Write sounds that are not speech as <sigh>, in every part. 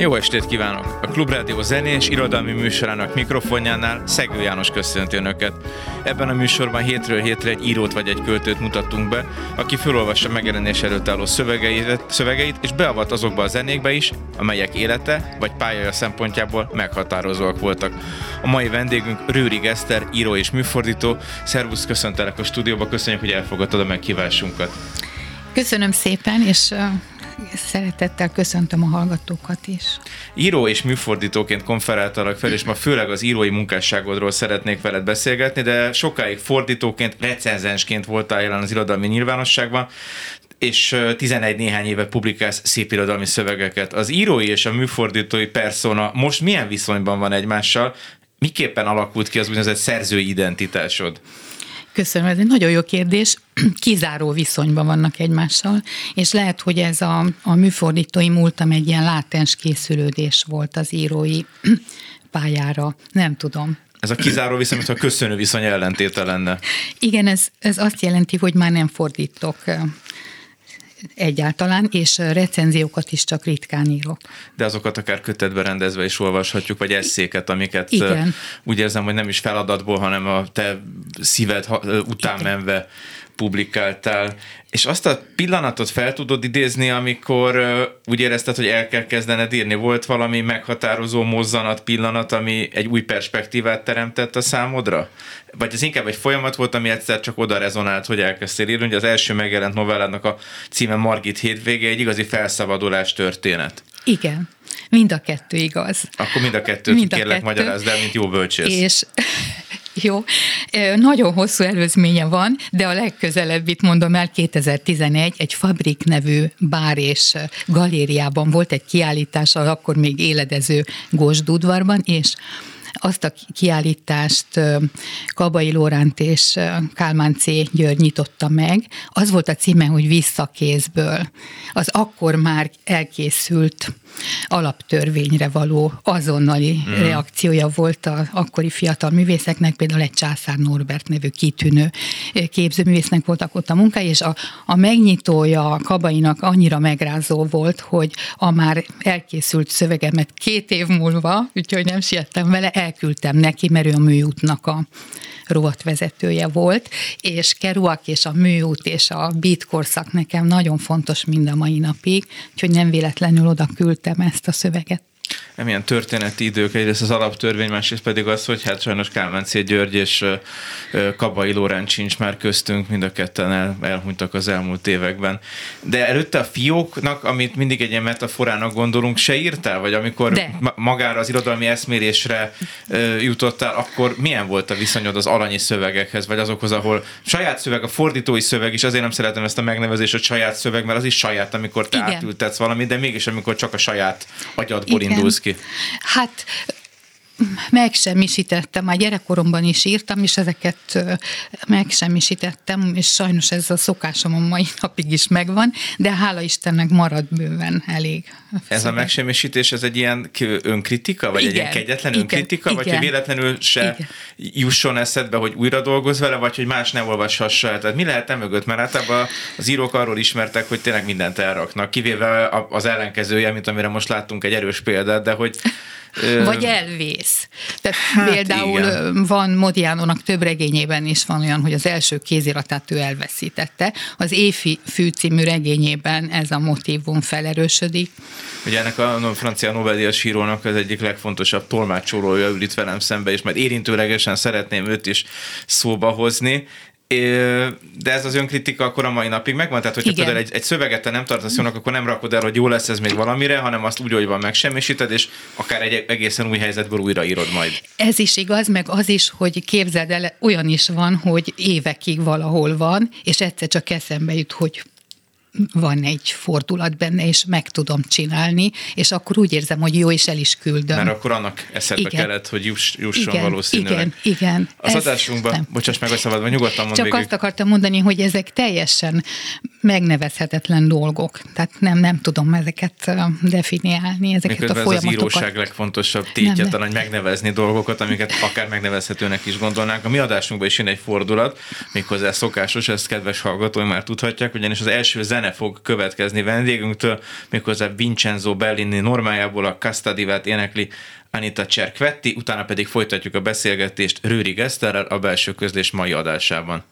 Jó estét kívánok! A Klubrádió zenés irodalmi műsorának mikrofonjánál Szegő János köszönti Önöket. Ebben a műsorban hétről hétre egy írót vagy egy költőt mutattunk be, aki felolvassa megjelenés előtt álló szövegeit, szövegeit és beavat azokba a zenékbe is, amelyek élete vagy pályája szempontjából meghatározóak voltak. A mai vendégünk Rőri Eszter, író és műfordító. Szervusz, köszöntelek a stúdióba, köszönjük, hogy elfogadtad a meghívásunkat. Köszönöm szépen, és Szeretettel köszöntöm a hallgatókat is. Író és műfordítóként konferáltalak fel, és ma főleg az írói munkásságodról szeretnék veled beszélgetni, de sokáig fordítóként, recenzensként voltál jelen az irodalmi nyilvánosságban, és 11 néhány éve publikálsz szép irodalmi szövegeket. Az írói és a műfordítói persona most milyen viszonyban van egymással? Miképpen alakult ki az úgynevezett szerzői identitásod? Köszönöm, ez egy nagyon jó kérdés. <clears throat> Kizáró viszonyban vannak egymással, és lehet, hogy ez a, a műfordítói múltam egy ilyen látens készülődés volt az írói <clears throat> pályára. Nem tudom. Ez a kizáró viszony, mintha a köszönő viszony ellentéte lenne. Igen, ez, ez azt jelenti, hogy már nem fordítok egyáltalán, és recenziókat is csak ritkán írok. De azokat akár kötetbe rendezve is olvashatjuk, vagy eszéket, amiket Igen. úgy érzem, hogy nem is feladatból, hanem a te szíved után menve publikáltál, és azt a pillanatot fel tudod idézni, amikor uh, úgy érezted, hogy el kell kezdened írni. Volt valami meghatározó mozzanat pillanat, ami egy új perspektívát teremtett a számodra? Vagy ez inkább egy folyamat volt, ami egyszer csak oda rezonált, hogy elkezdtél írni. Ugye az első megjelent novelládnak a címe Margit hétvége, egy igazi felszabadulás történet. Igen. Mind a kettő igaz. Akkor mind a kettőt mind a kérlek kettő. magyarázd el, mint jó bölcsész. És <laughs> jó, nagyon hosszú előzménye van, de a legközelebbit mondom el, 2011 egy Fabrik nevű bár és galériában volt egy kiállítás, akkor még éledező Gósdudvarban, és azt a kiállítást Kabai Lóránt és Kálmán C. György nyitotta meg. Az volt a címe, hogy Visszakézből. Az akkor már elkészült alaptörvényre való azonnali mm. reakciója volt a akkori fiatal művészeknek, például egy Császár Norbert nevű kitűnő képzőművésznek voltak ott a munkái, és a, a megnyitója a kabainak annyira megrázó volt, hogy a már elkészült szövegemet két év múlva, úgyhogy nem siettem vele, elküldtem neki, mert ő a műútnak a rovatvezetője volt, és Kerouac és a műút és a beat korszak nekem nagyon fontos mind a mai napig, úgyhogy nem véletlenül oda küldtem ezt a szöveget milyen történeti idők, egyrészt az alaptörvény, másrészt pedig az, hogy hát sajnos Kálmán C. György és Kabai Lórán sincs már köztünk, mind a ketten el, elhunytak az elmúlt években. De előtte a fióknak, amit mindig egy ilyen metaforának gondolunk, se írtál? Vagy amikor De. magára az irodalmi eszmérésre jutottál, akkor milyen volt a viszonyod az alanyi szövegekhez, vagy azokhoz, ahol saját szöveg, a fordítói szöveg is, azért nem szeretem ezt a megnevezést, hogy saját szöveg, mert az is saját, amikor te Igen. átültetsz valamit, de mégis amikor csak a saját agyadból Igen. Indulsz ki. Hát megsemmisítettem, már gyerekkoromban is írtam, és ezeket megsemmisítettem, és sajnos ez a szokásom a mai napig is megvan, de hála Istennek marad bőven elég. Ez a megsemmisítés, ez egy ilyen önkritika, vagy igen, egy ilyen kegyetlen igen, önkritika, igen, vagy hogy véletlenül se igen. jusson eszedbe, hogy újra dolgoz vele, vagy hogy más ne olvashassa. Tehát mi lehet mögött? Mert általában az írók arról ismertek, hogy tényleg mindent elraknak, kivéve az ellenkezője, mint amire most láttunk egy erős példát, de hogy vagy elvész. Tehát hát például igen. van Modiánónak több regényében is van olyan, hogy az első kéziratát ő elveszítette. Az Éfi fű című regényében ez a motivum felerősödik. Ugye ennek a francia Nobel-díjas írónak az egyik legfontosabb tolmácsolója ül itt velem szembe, és majd érintőlegesen szeretném őt is szóba hozni de ez az önkritika akkor a mai napig megvan, tehát hogyha például egy, egy szöveget te nem tartasz jónak, akkor nem rakod el, hogy jó lesz ez még valamire, hanem azt úgy, hogy van megsemmisíted, és akár egy egészen új helyzetből újraírod majd. Ez is igaz, meg az is, hogy képzeld el, olyan is van, hogy évekig valahol van, és egyszer csak eszembe jut, hogy van egy fordulat benne, és meg tudom csinálni, és akkor úgy érzem, hogy jó, és el is küldöm. Mert akkor annak eszedbe igen. kellett, hogy juss, jusson igen, valószínűleg. Igen, igen. Az adásunkban, bocsáss meg, hogy szabadva, nyugodtan mondd Csak végül. azt akartam mondani, hogy ezek teljesen megnevezhetetlen dolgok. Tehát nem, nem tudom ezeket definiálni, ezeket Miközben a folyamatokat. ez az íróság legfontosabb tétje, talán, hogy megnevezni dolgokat, amiket akár megnevezhetőnek is gondolnánk. A mi adásunkban is jön egy fordulat, méghozzá szokásos, ezt kedves hallgatói már tudhatják, ugyanis az első zene fog következni vendégünktől, méghozzá Vincenzo Bellini normájából a Castadivát énekli Anita Cerkvetti, utána pedig folytatjuk a beszélgetést Rőri Geszterrel a belső közlés mai adásában.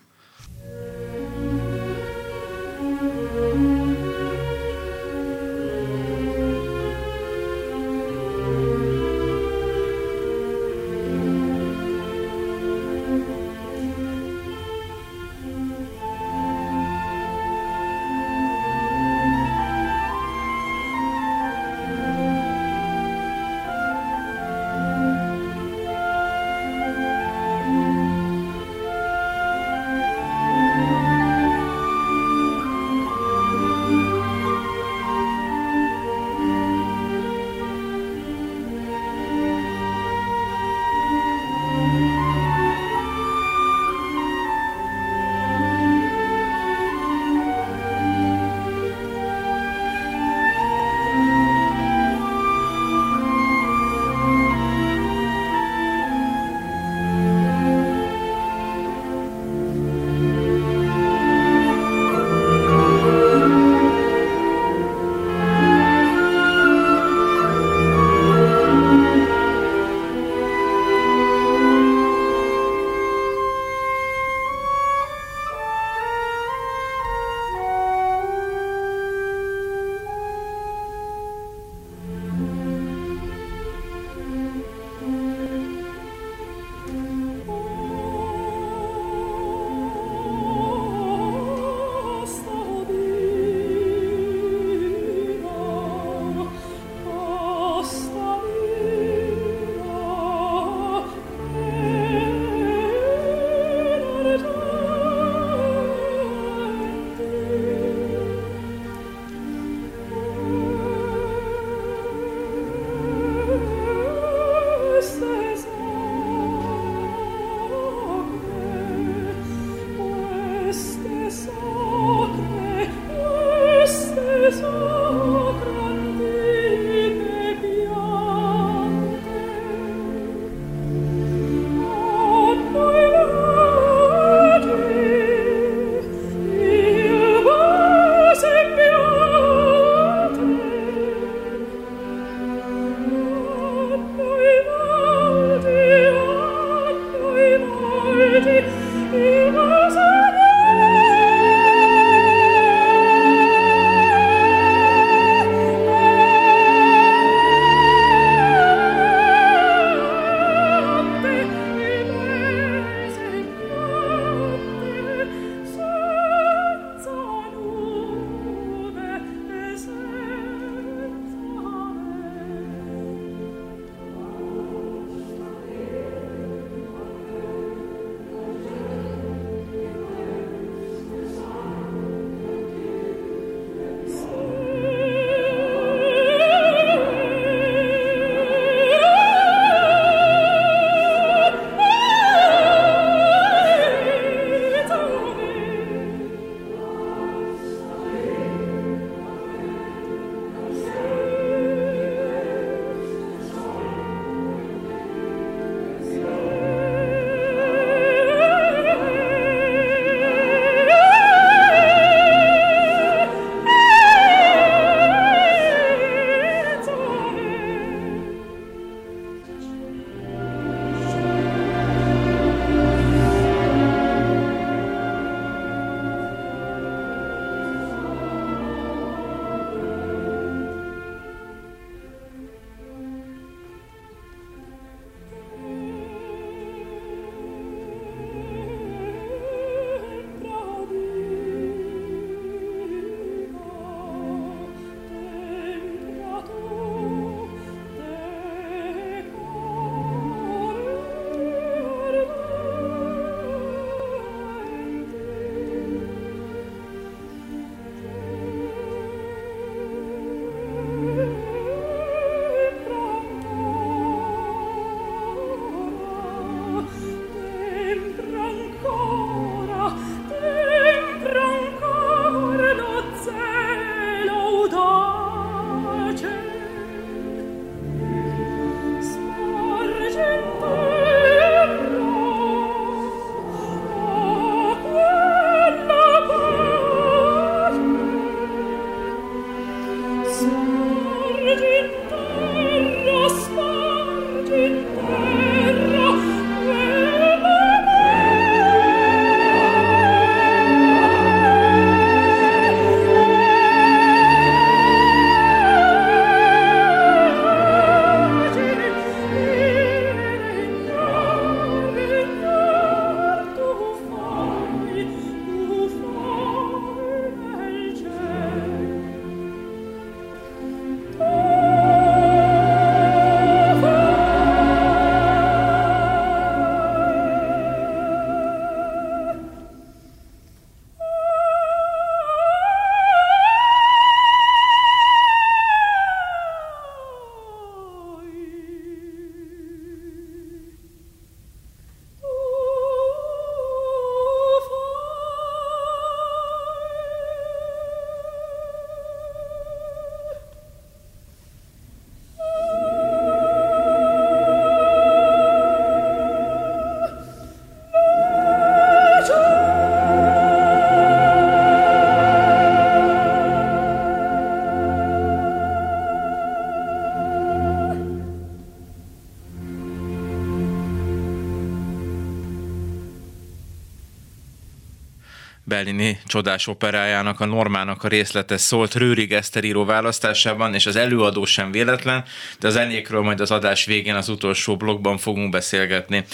Bellini csodás operájának, a Normának a részlete szólt Rőrig Eszter író választásában, és az előadó sem véletlen, de az zenékről majd az adás végén az utolsó blogban fogunk beszélgetni.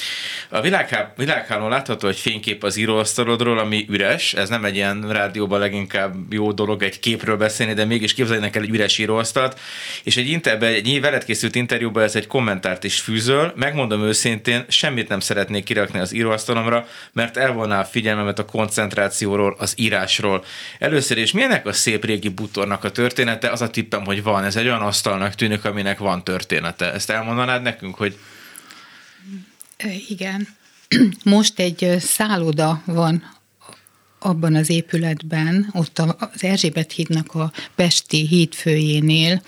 A világhá- világhálón látható egy fénykép az íróasztalodról, ami üres, ez nem egy ilyen rádióban leginkább jó dolog egy képről beszélni, de mégis képzeljnek el egy üres íróasztalt, és egy, inter- egy veled készült interjúban ez egy kommentárt is fűzöl, megmondom őszintén, semmit nem szeretnék kirakni az íróasztalomra, mert elvonná a figyelmemet a koncentrációról, az írásról. Először is milyenek a szép régi butornak a története? Az a tippem, hogy van. Ez egy olyan asztalnak tűnik, aminek van története. Ezt elmondanád nekünk, hogy igen. <clears throat> Most egy szálloda van abban az épületben, ott az Erzsébet hídnak a Pesti hídfőjénél,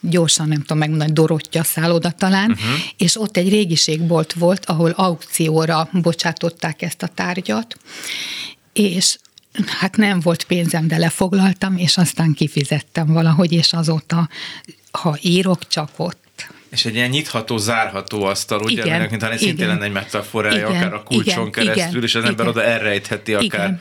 gyorsan nem tudom megmondani, Dorottya szálloda talán, uh-huh. és ott egy régiségbolt volt, ahol aukcióra bocsátották ezt a tárgyat, és hát nem volt pénzem, de lefoglaltam, és aztán kifizettem valahogy, és azóta, ha írok, csak ott. És egy ilyen nyitható, zárható asztal, ugye, igen, ennek szintén lenne egy metaforája, igen, akár a kulcson igen, keresztül, igen, és az ember igen, oda elrejtheti akár igen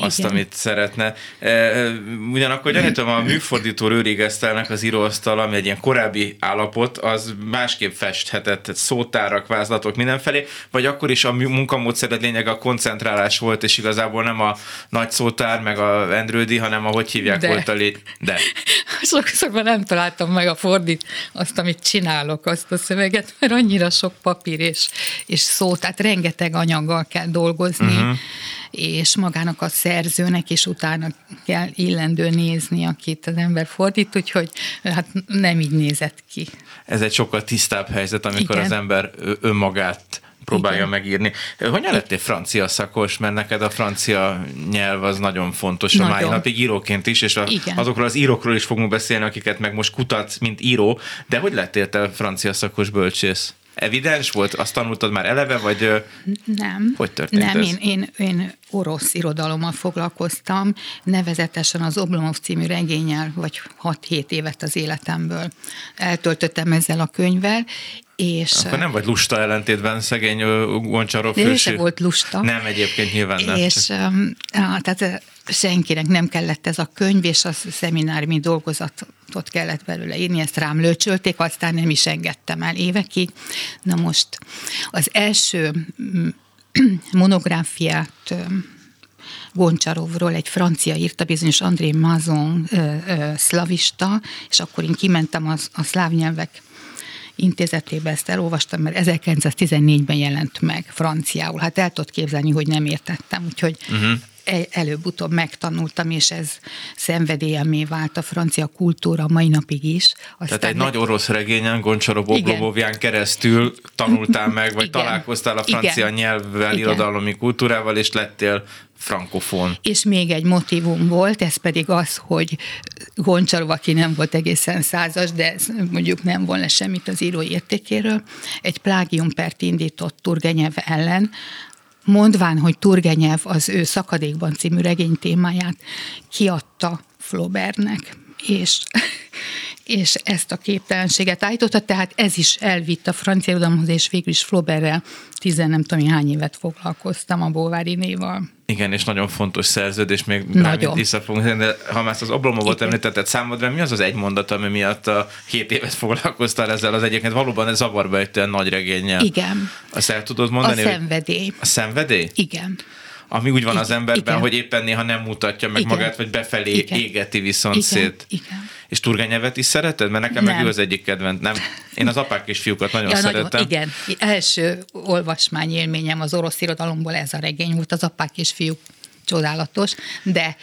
azt, Igen. amit szeretne. E, e, ugyanakkor gyanítom a műfordító Rőrig Esztelnek az íróasztal, ami egy ilyen korábbi állapot, az másképp festhetett szótárak, vázlatok mindenfelé, vagy akkor is a munkamódszered lényeg a koncentrálás volt, és igazából nem a nagy szótár, meg a Endrődi, hanem a hogy hívják De. volt a lé... De. <laughs> Sokszor nem találtam meg a fordít azt, amit csinálok, azt a szöveget, mert annyira sok papír és, és szó, tehát rengeteg anyaggal kell dolgozni. Uh-huh és magának a szerzőnek is utána kell illendő nézni, akit az ember fordít, úgyhogy hát nem így nézett ki. Ez egy sokkal tisztább helyzet, amikor Igen. az ember önmagát próbálja Igen. megírni. Hogyan lettél francia szakos, mert neked a francia nyelv az nagyon fontos nagyon. a mai napig íróként is, és a, azokról az írókról is fogunk beszélni, akiket meg most kutatsz, mint író, de hogy lettél te francia szakos bölcsész? Evidens volt? Azt tanultad már eleve, vagy nem. hogy történt Nem, ez? Én, én, én orosz irodalommal foglalkoztam, nevezetesen az Oblomov című regényel, vagy 6-7 évet az életemből eltöltöttem ezzel a könyvvel, és, Akkor nem vagy lusta ellentétben szegény Goncsarov főség. volt lusta. Nem, egyébként nyilván nem. És tehát senkinek nem kellett ez a könyv, és a szemináriumi dolgozatot kellett belőle írni, ezt rám lőcsölték, aztán nem is engedtem el évekig. Na most az első mm, <clears throat> monográfiát Goncsarovról egy francia írta, bizonyos André Mazon szlavista, és akkor én kimentem az, a szláv nyelvek intézetébe ezt elolvastam, mert 1914-ben jelent meg franciául. Hát el tudod képzelni, hogy nem értettem, úgyhogy uh-huh előbb-utóbb megtanultam, és ez szenvedélyemé vált a francia kultúra mai napig is. Aztán Tehát egy nagy orosz regényen, Goncsarov Oblovovján keresztül tanultál meg, vagy Igen. találkoztál a francia Igen. nyelvvel, Igen. irodalmi kultúrával, és lettél frankofón. És még egy motivum volt, ez pedig az, hogy Goncsarov, aki nem volt egészen százas, de mondjuk nem volna semmit az író értékéről, egy plágiumpert indított Turgenyev ellen, mondván, hogy Turgenyev az ő Szakadékban című regény témáját kiadta Flaubertnek, és, és ezt a képtelenséget állította, tehát ez is elvitt a francia irodalomhoz, és végül is Flauberttel tizen nem tudom, hány évet foglalkoztam a Bóvári néval. Igen, és nagyon fontos szerződés, még nagyon. vissza fogunk de ha már az Oblomovot említetted számodra, mi az az egy mondat, ami miatt a két évet foglalkoztál ezzel az egyébként valóban ez zavarba egy nagy regényel. Igen. Azt el tudod mondani? A szenvedély. A szenvedély? Igen ami úgy van az emberben, igen. hogy éppen néha nem mutatja meg igen. magát, vagy befelé igen. égeti viszont igen. szét. Igen. És turgányevet is szereted? Mert nekem nem. meg ő az egyik kedvenc. Nem. Én az apák és fiúkat nagyon ja, szeretem. Nagyon, igen. Első olvasmány élményem az orosz irodalomból ez a regény volt, az apák és fiúk csodálatos, de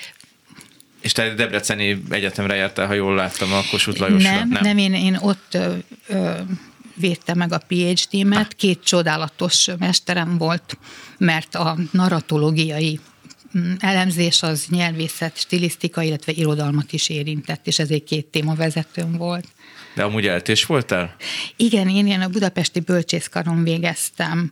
és te Debreceni Egyetemre jártál, ha jól láttam, a Kossuth Lajosra. Nem, nem, nem én, én ott ö, ö, védtem meg a PhD-met, két csodálatos mesterem volt, mert a narratológiai mm, elemzés az nyelvészet, stilisztika, illetve irodalmat is érintett, és ezért két témavezetőm volt. De amúgy eltés voltál? Igen, én ilyen a budapesti bölcsészkaron végeztem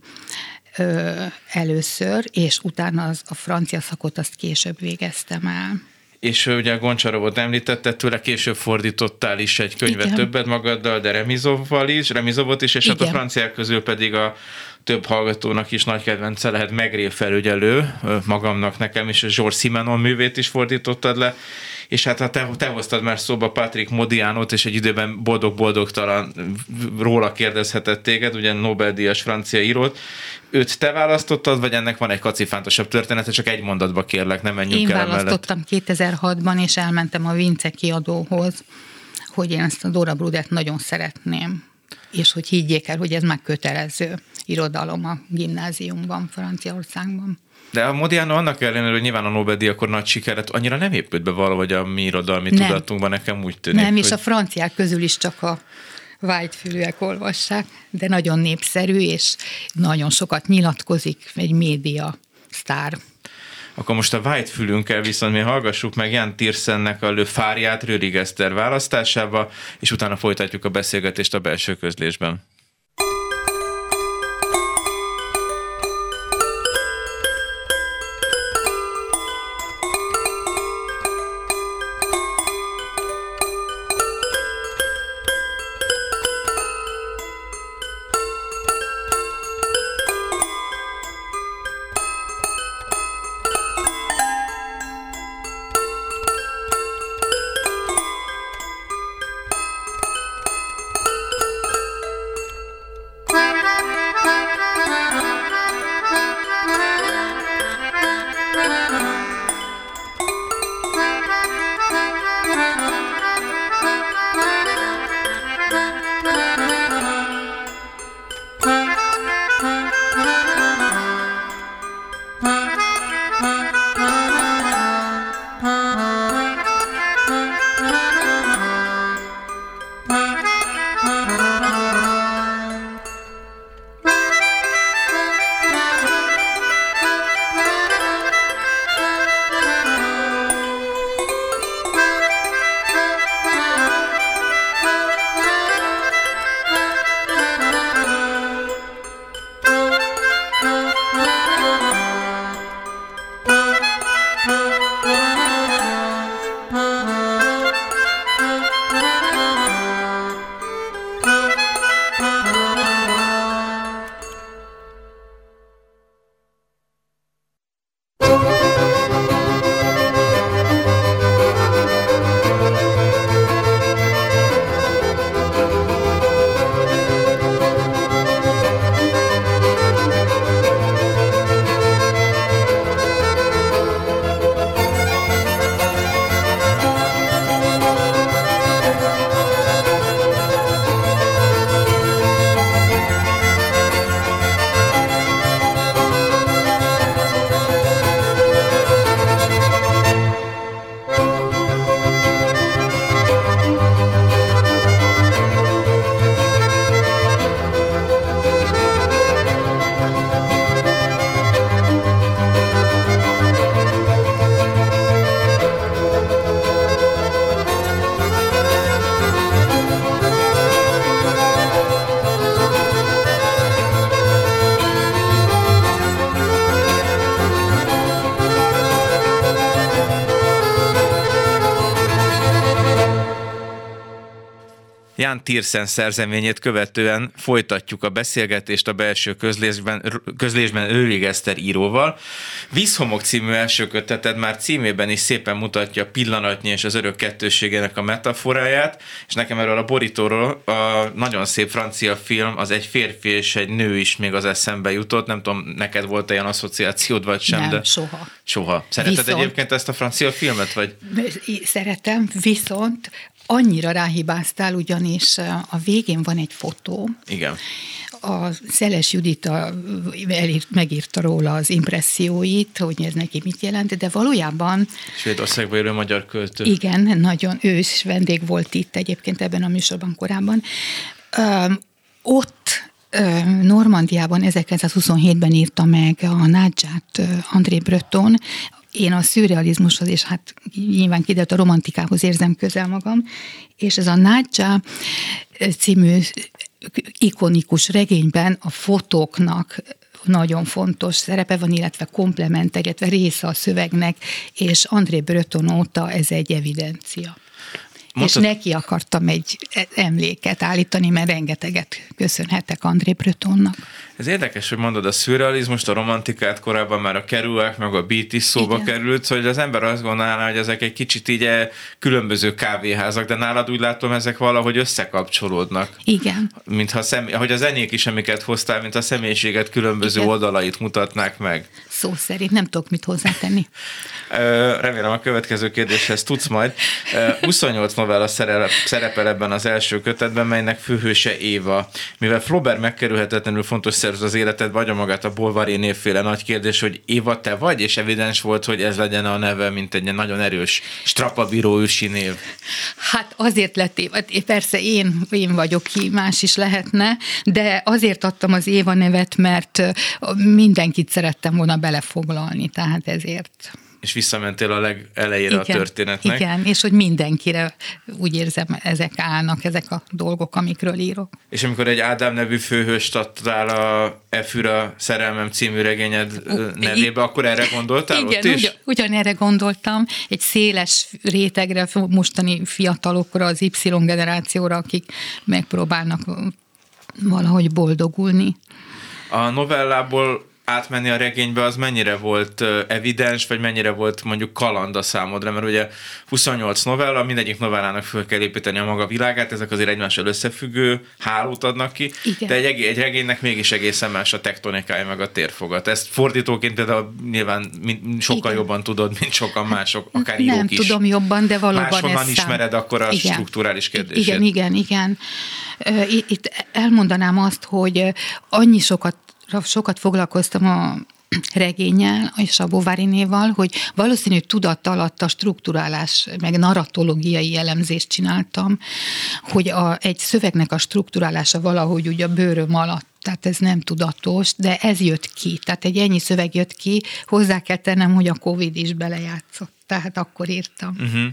ö, először, és utána az, a francia szakot azt később végeztem el és ugye a Goncsarovot említette, tőle később fordítottál is egy könyvet Igen. többet magaddal, de Remizovval is, Remizovot is, és Igen. hát a franciák közül pedig a több hallgatónak is nagy kedvence lehet Megré felügyelő, magamnak, nekem is, a George Simenon művét is fordítottad le, és hát te, te hoztad már szóba Patrick Modianot, és egy időben boldog-boldogtalan róla kérdezhetett téged, ugye Nobel-díjas francia írót, őt te választottad, vagy ennek van egy kacifántosabb története, csak egy mondatba kérlek, nem menjünk Én el választottam 2006-ban, és elmentem a Vince kiadóhoz, hogy én ezt a Dora Brudet nagyon szeretném, és hogy higgyék el, hogy ez már kötelező irodalom a gimnáziumban, Franciaországban. De a Modiano annak ellenére, hogy nyilván a Nobel-díj akkor nagy siker lett, annyira nem épült be valahogy a mi irodalmi nem. tudatunkban, nekem úgy tűnik. Nem, hogy... és a franciák közül is csak a vágyfülűek olvassák, de nagyon népszerű, és nagyon sokat nyilatkozik, egy média sztár. Akkor most a White fülünkkel viszont mi hallgassuk meg Jan Tirsennek a Le Fáriát Rörig Eszter választásába, és utána folytatjuk a beszélgetést a belső közlésben. Ján Tirsen szerzeményét követően folytatjuk a beszélgetést a belső közlésben, közlésben Őrig Eszter íróval. Vízhomok című első köteted már címében is szépen mutatja a pillanatnyi és az örök kettőségének a metaforáját, és nekem erről a borítóról a nagyon szép francia film, az egy férfi és egy nő is még az eszembe jutott. Nem tudom, neked volt olyan asszociációd, vagy sem, Nem, de... soha. Soha. Szereted Viszont- egyébként ezt a francia filmet, vagy? Szeretem, viszont annyira ráhibáztál, ugyanis a végén van egy fotó, Igen. a Szeles Judita elírt, megírta róla az impresszióit, hogy ez neki mit jelent, de valójában Svédországban élő magyar költő. igen, nagyon ő is vendég volt itt egyébként ebben a műsorban korábban. Öm, ott Normandiában 1927-ben írta meg a Nádzsát André Breton, én a szürrealizmushoz, és hát nyilván kiderült a romantikához érzem közel magam, és ez a Nádzsá című ikonikus regényben a fotóknak nagyon fontos szerepe van, illetve komplementer, illetve része a szövegnek, és André Breton óta ez egy evidencia. Mondtad... És neki akartam egy emléket állítani, mert rengeteget köszönhetek André Bretonnak. Ez érdekes, hogy mondod a szürrealizmust, a romantikát, korábban már a kerülek, meg a beat is szóba Igen. került, hogy az ember azt gondolná, hogy ezek egy kicsit így eh, különböző kávéházak, de nálad úgy látom, ezek valahogy összekapcsolódnak. Igen. Mintha szem, ahogy a zenék is, amiket hoztál, mint a személyiséget különböző Igen. oldalait mutatnák meg. Szó szerint nem tudok mit hozzátenni. Remélem a következő kérdéshez tudsz majd. 28 novella szerepel ebben az első kötetben, melynek főhőse Éva. Mivel Flaubert megkerülhetetlenül fontos szerz az életed, vagy a magát a Bolvari névféle nagy kérdés, hogy Éva te vagy, és evidens volt, hogy ez legyen a neve, mint egy nagyon erős strapabíró ősi név. Hát azért lett Éva. Persze én, én vagyok ki, más is lehetne, de azért adtam az Éva nevet, mert mindenkit szerettem volna belefoglalni, tehát ezért és visszamentél a legelejére igen, a történetnek. Igen, és hogy mindenkire úgy érzem, ezek állnak, ezek a dolgok, amikről írok. És amikor egy Ádám nevű főhőst adtál a Efűra szerelmem című regényed nevébe, akkor erre gondoltál igen, ott is? Ugyan, ugyanerre gondoltam, egy széles rétegre, mostani fiatalokra, az Y generációra, akik megpróbálnak valahogy boldogulni. A novellából átmenni a regénybe, az mennyire volt evidens, vagy mennyire volt mondjuk kaland a számodra, mert ugye 28 novella, mindegyik novellának föl kell építeni a maga világát, ezek azért egymással összefüggő hálót adnak ki, Igen. de egy, egy regénynek mégis egészen más a tektonikája, meg a térfogat. Ezt fordítóként például nyilván sokkal Igen. jobban tudod, mint sokan mások, akár Nem írók is. tudom jobban, de valóban Máshonnan ismered akkor a igen. strukturális kérdését. Igen, igen, igen. Itt elmondanám azt, hogy annyi sokat sokat foglalkoztam a regényel és a Bovarinéval, hogy valószínű tudat alatt a strukturálás, meg narratológiai elemzést csináltam, hogy a, egy szövegnek a strukturálása valahogy ugye a bőröm alatt tehát ez nem tudatos, de ez jött ki. Tehát egy ennyi szöveg jött ki, hozzá kell tennem, hogy a Covid is belejátszott. Tehát akkor írtam. Uh-huh.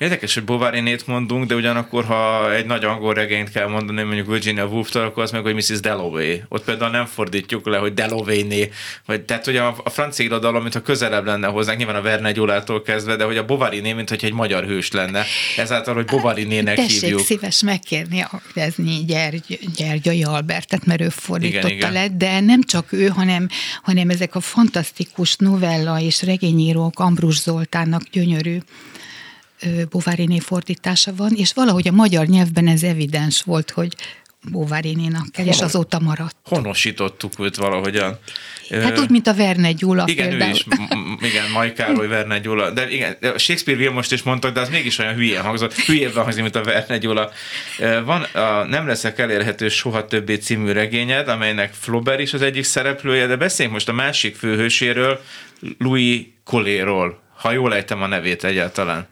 Érdekes, hogy Bovarinét mondunk, de ugyanakkor, ha egy nagy angol regényt kell mondani, mondjuk Virginia Woolf-tól, akkor az meg, hogy Mrs. Dalloway. Ott például nem fordítjuk le, hogy Dalloway-né. Vagy, tehát, hogy a, a francia irodalom, mintha közelebb lenne hozzánk, nyilván a Verne Gyulától kezdve, de hogy a Bovariné, mint hogy egy magyar hős lenne. Ezáltal, hogy Bovarinének Tessék hívjuk. szíves megkérni a Rezni Gyergy, Gyergyai Albertet, mert ő fordította igen, igen. le, de nem csak ő, hanem, hanem ezek a fantasztikus novella és regényírók, Ambrus Zoltánnak gyönyörű Bováriné fordítása van, és valahogy a magyar nyelvben ez evidens volt, hogy Bovárinénak kell, és azóta maradt. Honosítottuk őt valahogyan. Hát úgy, mint a Verne Gyula Igen, például. ő is, igen, Mai Károly, Verne Gyula, de igen, Shakespeare most is mondtak, de az mégis olyan hülyén hangzott, hülyébben hangzik, mint a Verne Gyula. Van a Nem leszek elérhető soha többé című regényed, amelynek Flaubert is az egyik szereplője, de beszéljünk most a másik főhőséről, Louis Colléról, ha jól ejtem a nevét egyáltalán.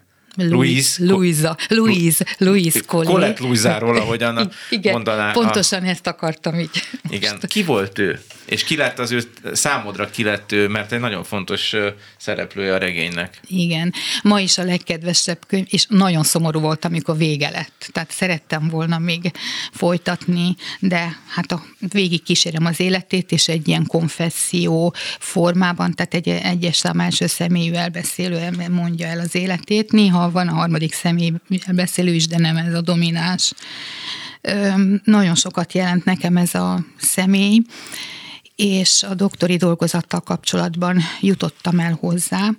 Louise. Louisa. Louise. Louise Collet. Colette Louisáról, ahogyan <laughs> Igen, mondaná. pontosan a... ezt akartam így. Igen, most. ki volt ő? És ki lett az ő, számodra ki lett ő, mert egy nagyon fontos szereplője a regénynek. Igen, ma is a legkedvesebb könyv, és nagyon szomorú volt, amikor vége lett. Tehát szerettem volna még folytatni, de hát a, végig kísérem az életét, és egy ilyen konfesszió formában, tehát egy egyes szám első személyű elbeszélő mondja el az életét. Néha van a harmadik személy elbeszélő is, de nem ez a domináns. Nagyon sokat jelent nekem ez a személy, és a doktori dolgozattal kapcsolatban jutottam el hozzá.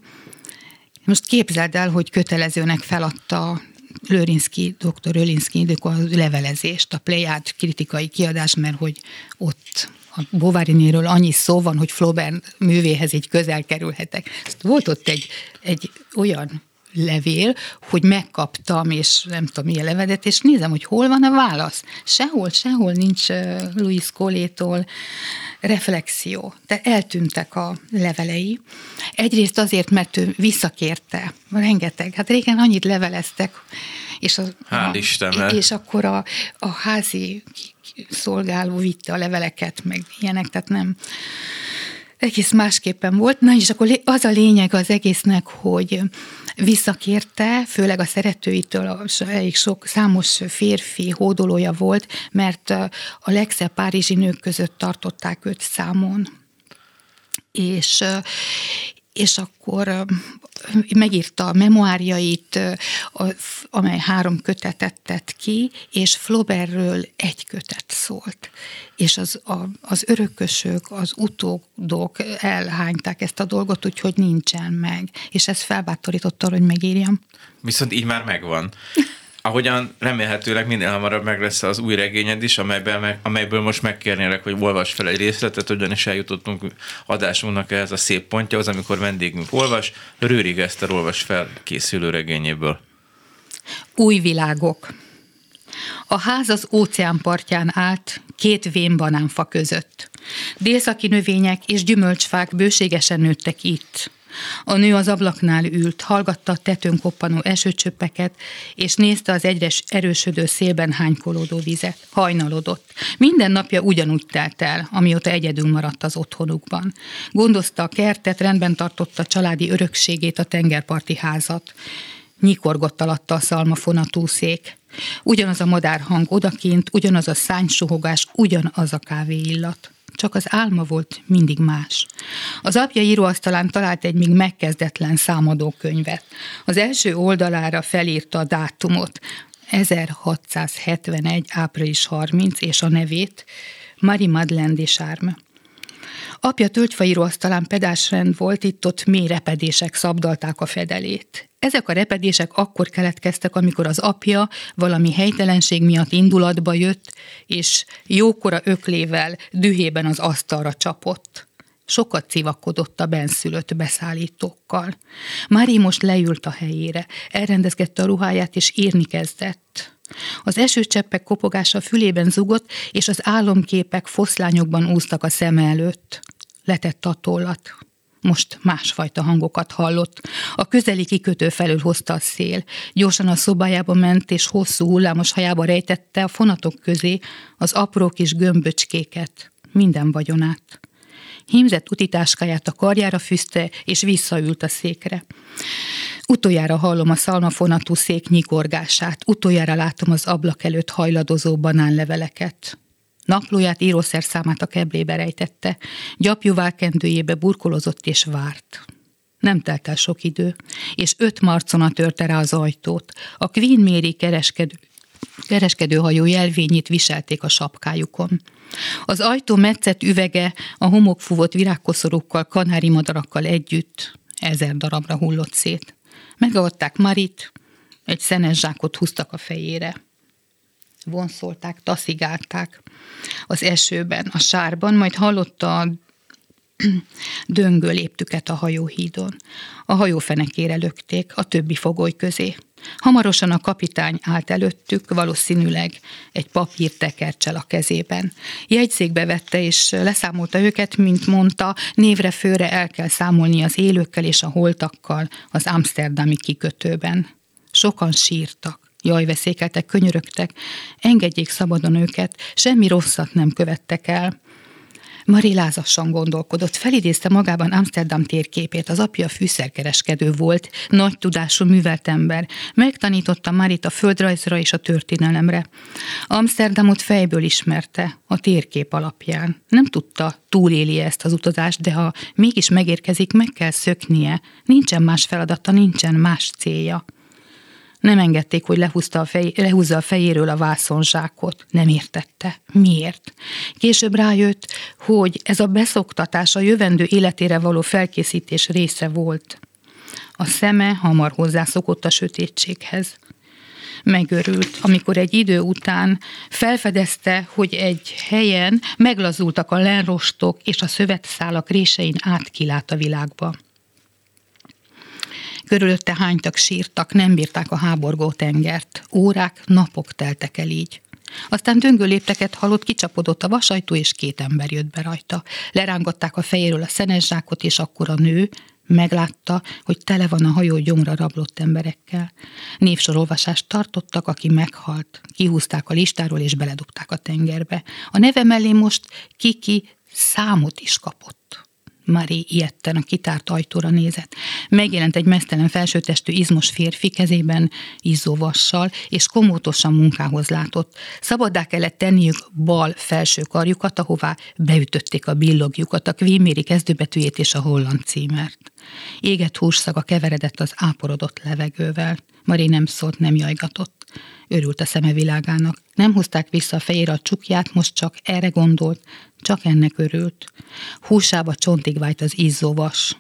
Most képzeld el, hogy kötelezőnek feladta Lőrinszki, dr. Lőrinszki a levelezést, a Pleiad kritikai kiadás, mert hogy ott a Bováriniről annyi szó van, hogy Flaubert művéhez így közel kerülhetek. Volt ott egy, egy olyan levél, hogy megkaptam, és nem tudom milyen levedet, és nézem, hogy hol van a válasz. Sehol, sehol nincs Louis Collétól reflexió. De eltűntek a levelei. Egyrészt azért, mert ő visszakérte, rengeteg. Hát régen annyit leveleztek, és, a, Hál' Istennek. és akkor a, a házi szolgáló vitte a leveleket, meg ilyenek, tehát nem egész másképpen volt. Na és akkor az a lényeg az egésznek, hogy visszakérte, főleg a szeretőitől, elég sok, számos férfi hódolója volt, mert a legszebb párizsi nők között tartották őt számon. És és akkor megírta a memoárjait, amely három kötetet tett ki, és Flaubertről egy kötet szólt. És az, a, az örökösök, az utódok elhányták ezt a dolgot, úgyhogy nincsen meg. És ez felbátorította hogy megírjam. Viszont így már megvan. Ahogyan remélhetőleg minél hamarabb meg lesz az új regényed is, amelyben amelyből most megkérnélek, hogy olvas fel egy részletet, ugyanis eljutottunk adásunknak ehhez a szép pontjához, amikor vendégünk olvas. Rőrig Eszter olvas fel készülő regényéből. Új világok. A ház az óceánpartján állt, két vénbanánfa között. Délszaki növények és gyümölcsfák bőségesen nőttek itt. A nő az ablaknál ült, hallgatta a tetőn koppanó esőcsöppeket, és nézte az egyre erősödő szélben hánykolódó vizet. Hajnalodott. Minden napja ugyanúgy telt el, amióta egyedül maradt az otthonukban. Gondozta a kertet, rendben tartotta családi örökségét, a tengerparti házat. Nyikorgott alatta a szalmafonatú szék. Ugyanaz a madárhang odakint, ugyanaz a szánysuhogás, ugyanaz a kávé illat csak az álma volt mindig más. Az apja íróasztalán talált egy még megkezdetlen számadókönyvet. Az első oldalára felírta a dátumot, 1671. április 30 és a nevét, Marie Madeleine de Charme. Apja tölgyfaíró asztalán pedásrend volt, itt-ott mély repedések szabdalták a fedelét. Ezek a repedések akkor keletkeztek, amikor az apja valami helytelenség miatt indulatba jött, és jókora öklével, dühében az asztalra csapott. Sokat civakodott a benszülött beszállítókkal. Mári most leült a helyére, elrendezgette a ruháját, és írni kezdett. Az esőcseppek kopogása fülében zugott, és az álomképek foszlányokban úztak a szeme előtt. Letett a tollat. Most másfajta hangokat hallott. A közeli kikötő felől hozta a szél. Gyorsan a szobájába ment, és hosszú hullámos hajába rejtette a fonatok közé az apró kis gömböcskéket, minden vagyonát. Hímzett utitáskáját a karjára fűzte, és visszaült a székre. Utoljára hallom a szalmafonatú szék nyikorgását, utoljára látom az ablak előtt hajladozó banánleveleket. Naplóját írószerszámát a keblébe rejtette, gyapjú válkendőjébe burkolozott és várt. Nem telt el sok idő, és öt marcona törte rá az ajtót. A Queen Mary kereskedő, kereskedőhajó jelvényét viselték a sapkájukon. Az ajtó metszett üvege a homokfúvott virágkoszorúkkal, kanári madarakkal együtt ezer darabra hullott szét. Megavatták Marit, egy szenes zsákot húztak a fejére vonszolták, taszigálták az esőben, a sárban, majd hallotta a <clears throat> döngő léptüket a hajóhídon. A hajó fenekére lökték, a többi fogoly közé. Hamarosan a kapitány állt előttük, valószínűleg egy papír tekercsel a kezében. Jegyzékbe vette és leszámolta őket, mint mondta, névre főre el kell számolni az élőkkel és a holtakkal az Amsterdami kikötőben. Sokan sírtak. Jaj, veszékeltek, könyörögtek, engedjék szabadon őket, semmi rosszat nem követtek el. Mari lázassan gondolkodott, felidézte magában Amsterdam térképét, az apja fűszerkereskedő volt, nagy tudású művelt ember. Megtanította Marit a földrajzra és a történelemre. Amsterdamot fejből ismerte, a térkép alapján. Nem tudta, túléli ezt az utazást, de ha mégis megérkezik, meg kell szöknie. Nincsen más feladata, nincsen más célja. Nem engedték, hogy lehúzta a fej, lehúzza a fejéről a vászonzsákot. Nem értette. Miért? Később rájött, hogy ez a beszoktatás a jövendő életére való felkészítés része volt. A szeme hamar hozzászokott a sötétséghez. Megörült, amikor egy idő után felfedezte, hogy egy helyen meglazultak a lenrostok és a szövetszálak résein átkilát a világba. Körülötte hánytak, sírtak, nem bírták a háborgó tengert. Órák, napok teltek el így. Aztán döngő lépteket hallott, kicsapodott a vasajtó, és két ember jött be rajta. Lerángatták a fejéről a szenes zsákot, és akkor a nő meglátta, hogy tele van a hajó gyomra rablott emberekkel. Névsorolvasást tartottak, aki meghalt. Kihúzták a listáról, és beledugták a tengerbe. A neve mellé most Kiki számot is kapott. Mari ilyetten a kitárt ajtóra nézett. Megjelent egy mesztelen felsőtestű izmos férfi kezében izzóvassal, és komótosan munkához látott. Szabaddá kellett tenniük bal felső karjukat, ahová beütötték a billogjukat, a kvíméri kezdőbetűjét és a holland címert. Égett hússzaga keveredett az áporodott levegővel. Mari nem szólt, nem jajgatott. Örült a szeme világának. Nem húzták vissza a fejére a csukját, most csak erre gondolt, csak ennek örült. Húsába csontig vájt az izzó vas.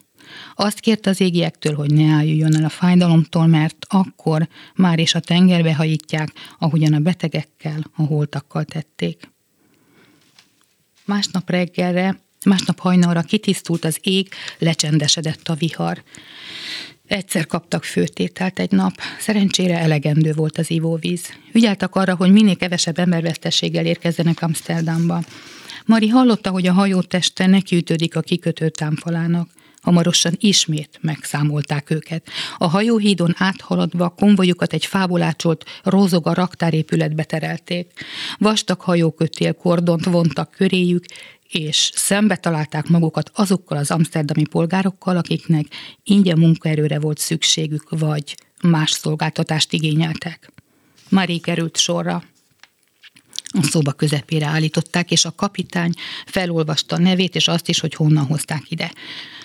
Azt kérte az égiektől, hogy ne álljon el a fájdalomtól, mert akkor már is a tengerbe hajítják, ahogyan a betegekkel, a holtakkal tették. Másnap reggelre, másnap hajnalra kitisztult az ég, lecsendesedett a vihar. Egyszer kaptak főtételt egy nap, szerencsére elegendő volt az ivóvíz. Ügyeltek arra, hogy minél kevesebb embervesztességgel érkezzenek Amsterdamba. Mari hallotta, hogy a hajóteste nekiütődik a kikötő támfalának. Hamarosan ismét megszámolták őket. A hajóhídon áthaladva konvojukat egy fából ácsolt rozoga raktárépületbe terelték. Vastag hajókötél kordont vontak köréjük, és szembe találták magukat azokkal az amsterdami polgárokkal, akiknek ingyen munkaerőre volt szükségük, vagy más szolgáltatást igényeltek. Marie került sorra. A szoba közepére állították, és a kapitány felolvasta a nevét, és azt is, hogy honnan hozták ide.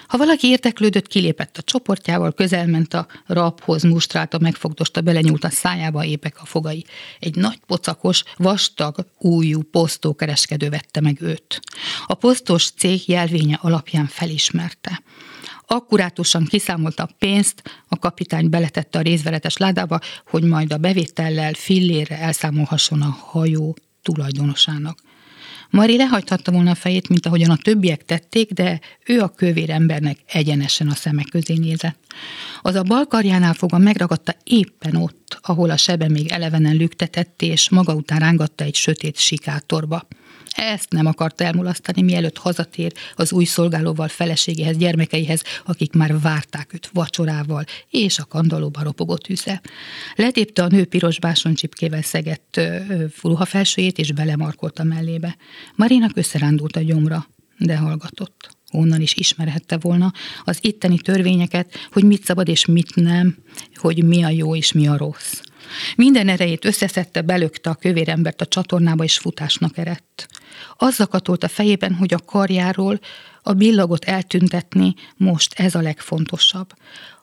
Ha valaki érteklődött, kilépett a csoportjával, közelment a raphoz, mustrálta, megfogdosta, belenyúlt a szájába épek a fogai. Egy nagy pocakos, vastag, újú posztókereskedő vette meg őt. A posztos cég jelvénye alapján felismerte. Akkurátusan kiszámolta a pénzt, a kapitány beletette a részveletes ládába, hogy majd a bevétellel fillére elszámolhasson a hajó tulajdonosának. Mari lehagyhatta volna a fejét, mint ahogyan a többiek tették, de ő a kövér embernek egyenesen a szemek közé nézett. Az a bal karjánál fogva megragadta éppen ott, ahol a sebe még elevenen lüktetett, és maga után rángatta egy sötét sikátorba. Ezt nem akart elmulasztani, mielőtt hazatér az új szolgálóval, feleségéhez, gyermekeihez, akik már várták őt vacsorával és a kandalóba ropogott üsze. Letépte a nő piros básoncsipkével szegett ruhafelsőjét, és belemarkolt a mellébe. Marinak összerándult a gyomra, de hallgatott onnan is ismerhette volna az itteni törvényeket, hogy mit szabad és mit nem, hogy mi a jó és mi a rossz. Minden erejét összeszedte, belökte a kövérembert a csatornába, és futásnak erett. Az zakatolt a fejében, hogy a karjáról a billagot eltüntetni most ez a legfontosabb.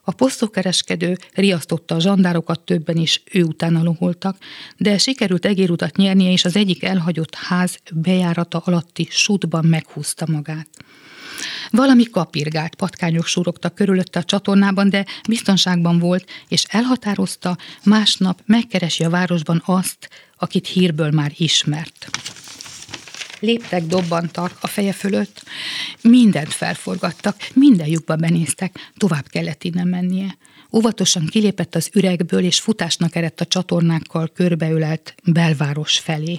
A posztókereskedő riasztotta a zsandárokat, többen is ő utána loholtak, de sikerült egérutat nyernie, és az egyik elhagyott ház bejárata alatti sútban meghúzta magát. Valami kapirgált, patkányok súrogtak körülötte a csatornában, de biztonságban volt, és elhatározta, másnap megkeresi a városban azt, akit hírből már ismert. Léptek, dobbantak a feje fölött, mindent felforgattak, minden lyukba benéztek, tovább kellett innen mennie. Óvatosan kilépett az üregből, és futásnak eredt a csatornákkal körbeölelt belváros felé.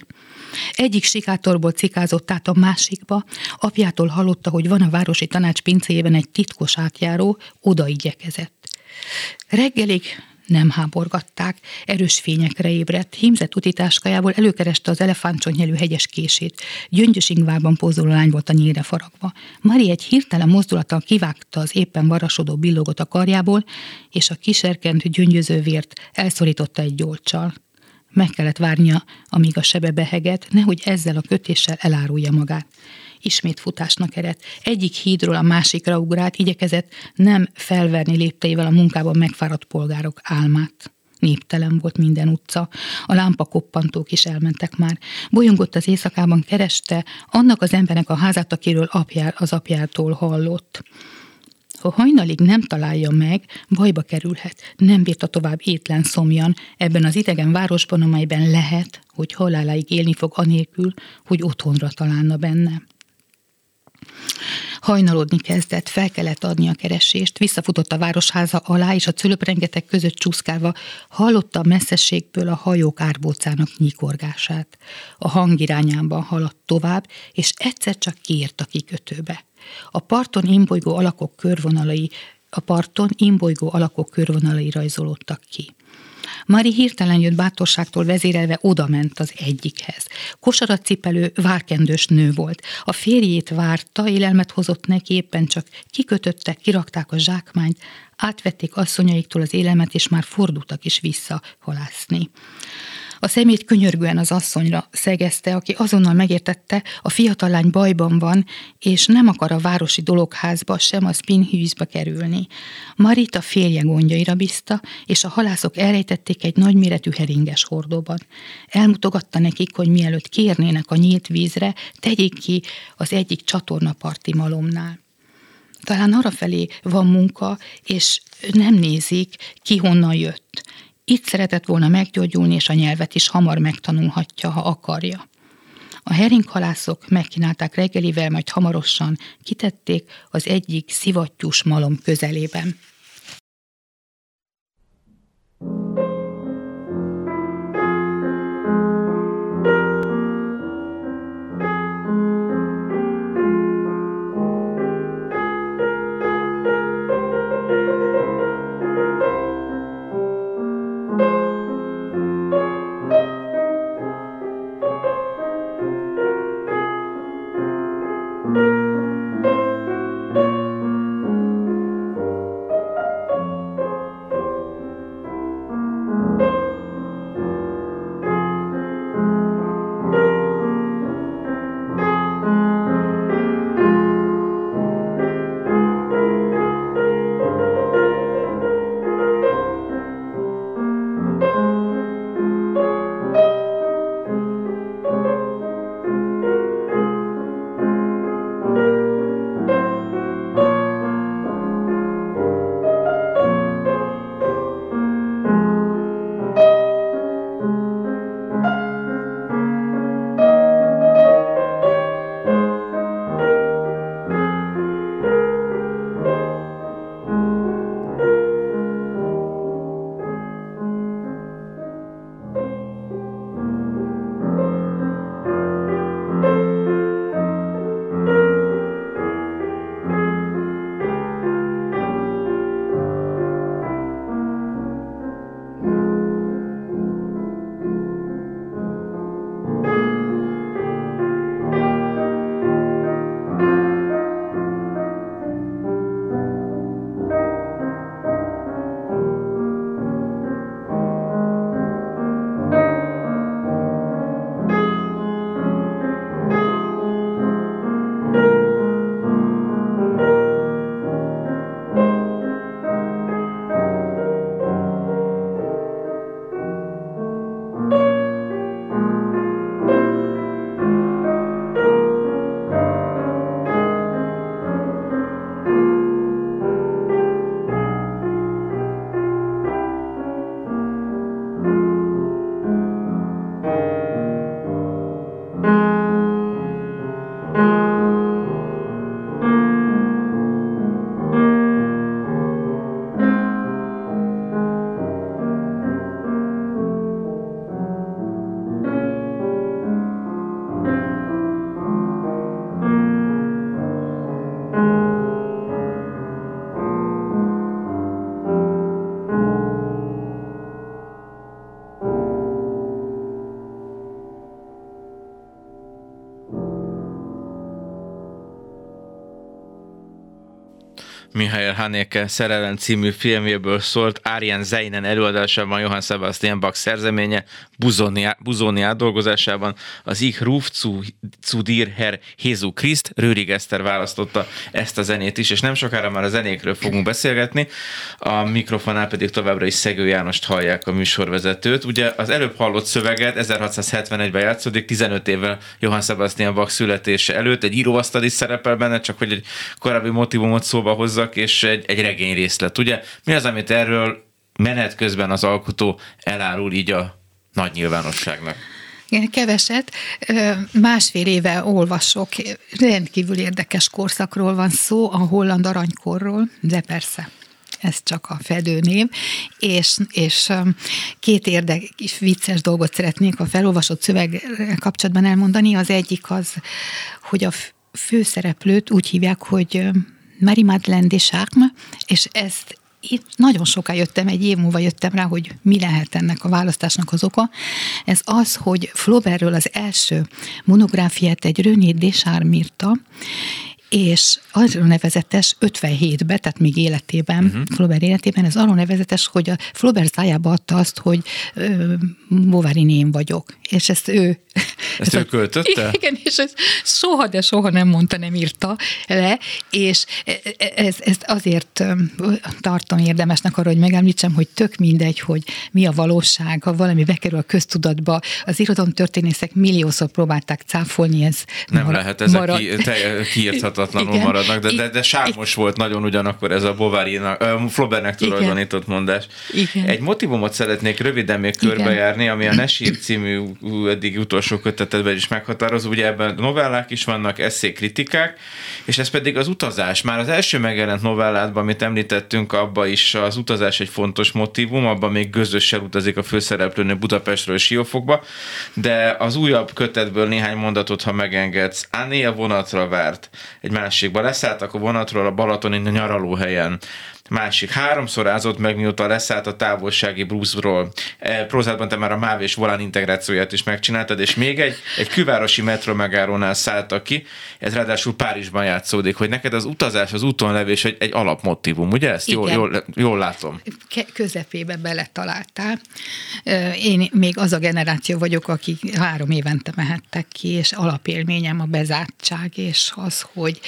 Egyik sikátorból cikázott át a másikba, apjától hallotta, hogy van a városi tanács pincéjében egy titkos átjáró, oda igyekezett. Reggelig nem háborgatták, erős fényekre ébredt, hímzett utitáskájából előkereste az elefántcsontnyelű hegyes kését. Gyöngyös ingvárban pózoló lány volt a nyílre faragva. Mari egy hirtelen mozdulattal kivágta az éppen varasodó billogot a karjából, és a kiserkent gyöngyöző vért elszorította egy gyolcsal. Meg kellett várnia, amíg a sebe beheget, nehogy ezzel a kötéssel elárulja magát. Ismét futásnak eredt. Egyik hídról a másikra ugrált, igyekezett nem felverni lépteivel a munkában megfáradt polgárok álmát. Néptelen volt minden utca, a lámpa koppantók is elmentek már. Bolyongott az éjszakában, kereste annak az embernek a házát, akiről apjár, az apjától hallott. Ha hajnalig nem találja meg, bajba kerülhet. Nem bírta tovább étlen szomjan ebben az idegen városban, amelyben lehet, hogy haláláig élni fog anélkül, hogy otthonra találna benne. Hajnalodni kezdett, fel kellett adni a keresést, visszafutott a városháza alá, és a cölöprengetek között csúszkálva hallotta a messzességből a hajók árbócának nyikorgását. A hang irányában haladt tovább, és egyszer csak kiért a kikötőbe. A parton imbolygó alakok körvonalai a parton imbolygó alakok körvonalai rajzolódtak ki. Mari hirtelen jött bátorságtól vezérelve odament az egyikhez. Kosarat cipelő, várkendős nő volt. A férjét várta, élelmet hozott neki, éppen csak kikötöttek, kirakták a zsákmányt, átvették asszonyaiktól az élelmet, és már fordultak is vissza halászni. A szemét könyörgően az asszonyra szegezte, aki azonnal megértette, a fiatal lány bajban van, és nem akar a városi dologházba, sem a spinhűzbe kerülni. Marita férje gondjaira bízta, és a halászok elrejtették egy nagyméretű heringes hordóban. Elmutogatta nekik, hogy mielőtt kérnének a nyílt vízre, tegyék ki az egyik csatornaparti malomnál talán arra felé van munka, és nem nézik, ki honnan jött. Itt szeretett volna meggyógyulni, és a nyelvet is hamar megtanulhatja, ha akarja. A heringhalászok megkínálták reggelivel, majd hamarosan kitették az egyik szivattyús malom közelében. Haneke Szerelem című filmjéből szólt Arjen Zeinen előadásában Johann Sebastian Bach szerzeménye Buzoni, átdolgozásában az Ich Ruf zu, zu dir Herr Jézu Christ Rőrig Eszter választotta ezt a zenét is, és nem sokára már a zenékről fogunk beszélgetni, a mikrofonál pedig továbbra is Szegő Jánost hallják a műsorvezetőt. Ugye az előbb hallott szöveget 1671-ben játszódik, 15 évvel Johann Sebastian Bach születése előtt, egy íróasztal is szerepel benne, csak hogy egy korábbi motivumot szóba hozzak, és egy, egy regény részlet. Ugye mi az, amit erről menet közben az alkotó elárul így a nagy nyilvánosságnak? Keveset. Másfél éve olvasok, rendkívül érdekes korszakról van szó, a holland aranykorról, de persze ez csak a fedőnév, és, és két érdekes, vicces dolgot szeretnék a felolvasott szöveg kapcsolatban elmondani. Az egyik az, hogy a főszereplőt úgy hívják, hogy Marie-Madeleine de Charme, és ezt itt nagyon soká jöttem, egy év múlva jöttem rá, hogy mi lehet ennek a választásnak az oka. Ez az, hogy Flaubertről az első monográfiát egy René Descharmes írta, és arról nevezetes 57-ben, tehát még életében, uh-huh. Flaubert életében, ez arról nevezetes, hogy a Flaubert szájába adta azt, hogy Bovary én vagyok. És ezt ő... Ezt, ezt ő költötte? <laughs> Igen, és ezt soha, de soha nem mondta, nem írta le, és e, e, ez, ezt azért tartom érdemesnek arra, hogy megemlítsem, hogy tök mindegy, hogy mi a valóság, ha valami bekerül a köztudatba, az irodalomtörténészek milliószor próbálták cáfolni, ez Nem marad, lehet, ezek marad. Ki, te, kiírthatatlanul Igen. maradnak, de, de, de sármos volt nagyon ugyanakkor ez a Bovary-nak, uh, Flaubertnek tulajdonított mondás. Igen. Egy motivumot szeretnék röviden még körbejárni, ami a Nesír című eddig utolsó kötetedben is meghatározó. Ugye ebben novellák is vannak, eszékritikák, és ez pedig az utazás. Már az első megjelent novelládban, amit említettünk, abban is az utazás egy fontos motivum, abban még közössel utazik a főszereplőnő Budapestről Siófokba, de az újabb kötetből néhány mondatot, ha megengedsz. Annie a vonatra várt. Egy másikba leszálltak a vonatról a Balatonin a nyaralóhelyen. Másik, háromszor ázott meg, mióta leszállt a távolsági bluesról. E, te már a MÁV és volán integrációját is megcsináltad, és még egy, egy külvárosi metro megállónál szálltak ki, ez ráadásul Párizsban játszódik, hogy neked az utazás, az úton levés egy, egy alapmotívum, ugye ezt jól, jól, jól látom? Közepébe beletaláltál. Én még az a generáció vagyok, akik három évente mehettek ki, és alapélményem a bezártság, és az, hogy